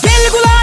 天亮了